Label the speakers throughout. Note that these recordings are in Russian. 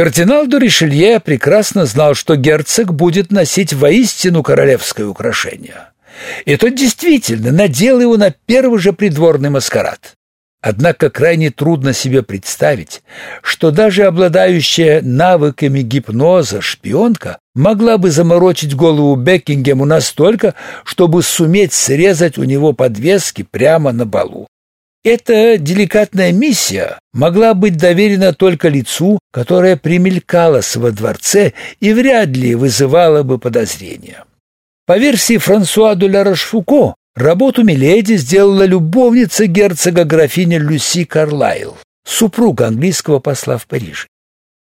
Speaker 1: Кардинал Доришелье прекрасно знал, что герцог будет носить воистину королевское украшение. И тот действительно надел его на первый же придворный маскарад. Однако крайне трудно себе представить, что даже обладающая навыками гипноза шпионка могла бы заморочить голову Бекингему настолько, чтобы суметь срезать у него подвески прямо на балу. Эта деликатная миссия могла быть доверена только лицу, которое примелькалось во дворце и вряд ли вызывало бы подозрения. По версии Франсуа де ла работу Миледи сделала любовница герцога графиня Люси Карлайл, супруга английского посла в Париже.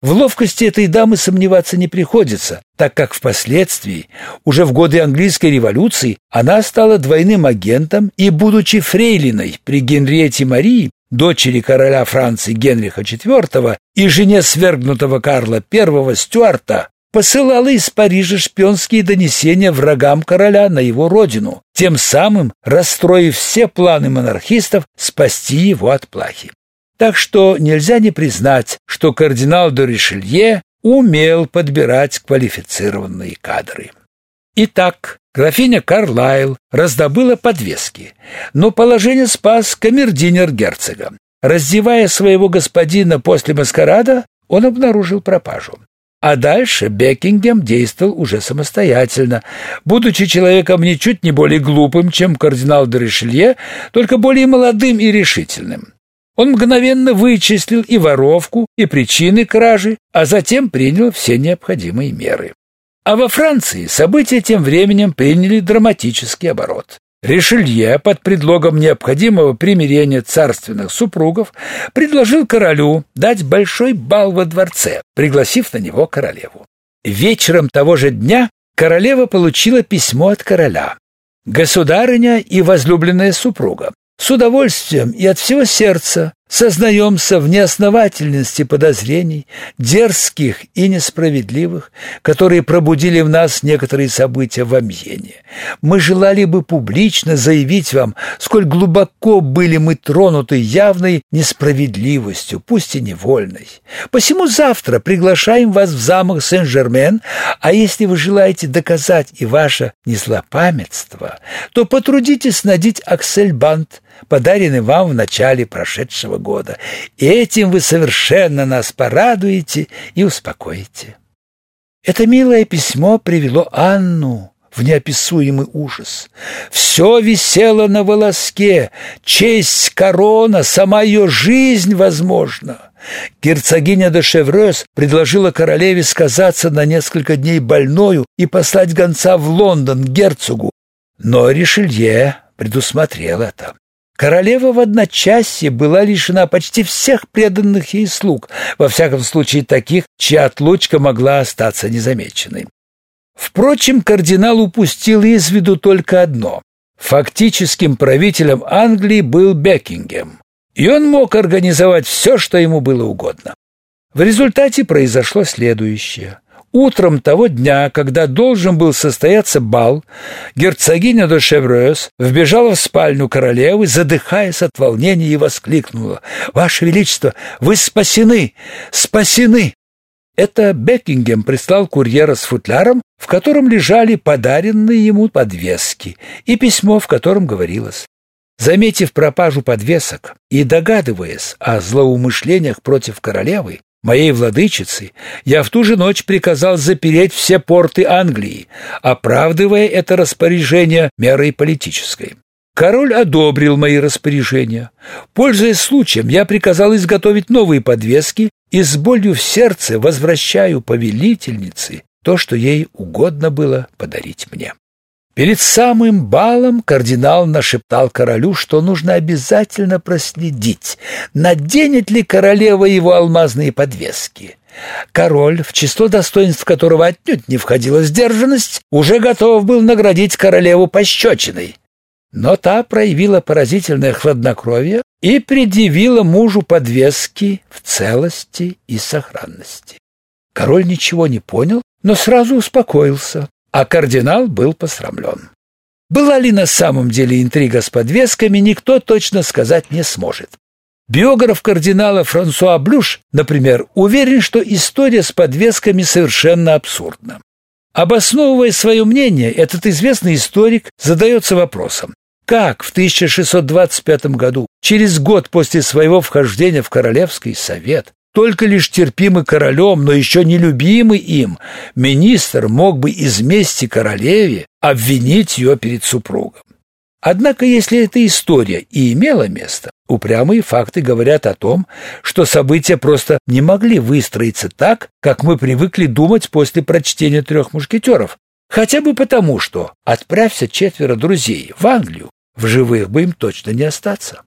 Speaker 1: В ловкости этой дамы сомневаться не приходится, так как впоследствии, уже в годы английской революции, она стала двойным агентом и, будучи фрейлиной при Генриете Марии, дочери короля Франции Генриха IV и жене свергнутого Карла I Стюарта, посылала из Парижа шпионские донесения врагам короля на его родину, тем самым расстроив все планы монархистов спасти его от плахи. Так что нельзя не признать, что кардинал де Ришелье умел подбирать квалифицированные кадры. Итак, графиня Карлайл раздобыла подвески, но положение спас камердинер герцога. Раздевая своего господина после маскарада, он обнаружил пропажу. А дальше Бекингем действовал уже самостоятельно, будучи человеком ничуть не более глупым, чем кардинал де только более молодым и решительным. Он мгновенно вычислил и воровку, и причины кражи, а затем принял все необходимые меры. А во Франции события тем временем приняли драматический оборот. Ришелье под предлогом необходимого примирения царственных супругов предложил королю дать большой бал во дворце, пригласив на него королеву. Вечером того же дня королева получила письмо от короля. Государыня и возлюбленная супруга, с удовольствием и от всего сердца Сознаемся в неосновательности подозрений, дерзких и несправедливых, которые пробудили в нас некоторые события в Амьене. Мы желали бы публично заявить вам, сколь глубоко были мы тронуты явной несправедливостью, пусть и невольной. Посему завтра приглашаем вас в замок Сен-Жермен, а если вы желаете доказать и ваше незлопамятство, то потрудитесь надеть аксельбант, подаренный вам в начале прошедшего года. И этим вы совершенно нас порадуете и успокоите. Это милое письмо привело Анну в неописуемый ужас. Все висело на волоске, честь корона, сама ее жизнь, возможно. Герцогиня де Шеврёс предложила королеве сказаться на несколько дней больною и послать гонца в Лондон герцогу, но Ришелье предусмотрел это. Королева в одночасье была лишена почти всех преданных ей слуг, во всяком случае таких, чья отлучка могла остаться незамеченной. Впрочем, кардинал упустил из виду только одно. Фактическим правителем Англии был Бекингем, и он мог организовать все, что ему было угодно. В результате произошло следующее. Утром того дня, когда должен был состояться бал, герцогиня де Шеврёс вбежала в спальню королевы, задыхаясь от волнения и воскликнула: "Ваше величество, вы спасены! Спасены!" Это Бекингем прислал курьера с футляром, в котором лежали подаренные ему подвески, и письмо, в котором говорилось: Заметив пропажу подвесок и догадываясь о злоумышлениях против королевы, моей владычицы, я в ту же ночь приказал запереть все порты Англии, оправдывая это распоряжение мерой политической. Король одобрил мои распоряжения. Пользуясь случаем, я приказал изготовить новые подвески и с болью в сердце возвращаю повелительнице то, что ей угодно было подарить мне. Перед самым балом кардинал нашептал королю, что нужно обязательно проследить, наденет ли королева его алмазные подвески. Король, в число достоинств которого отнюдь не входила сдержанность, уже готов был наградить королеву пощечиной. Но та проявила поразительное хладнокровие и предъявила мужу подвески в целости и сохранности. Король ничего не понял, но сразу успокоился а кардинал был посрамлен. Была ли на самом деле интрига с подвесками, никто точно сказать не сможет. Биограф кардинала Франсуа Блюш, например, уверен, что история с подвесками совершенно абсурдна. Обосновывая свое мнение, этот известный историк задается вопросом, как в 1625 году, через год после своего вхождения в Королевский совет, только лишь терпимый королем, но еще не любимый им, министр мог бы из мести королеве обвинить ее перед супругом. Однако, если эта история и имела место, упрямые факты говорят о том, что события просто не могли выстроиться так, как мы привыкли думать после прочтения «Трех мушкетеров», хотя бы потому, что, отправься четверо друзей в Англию, в живых бы им точно не остаться.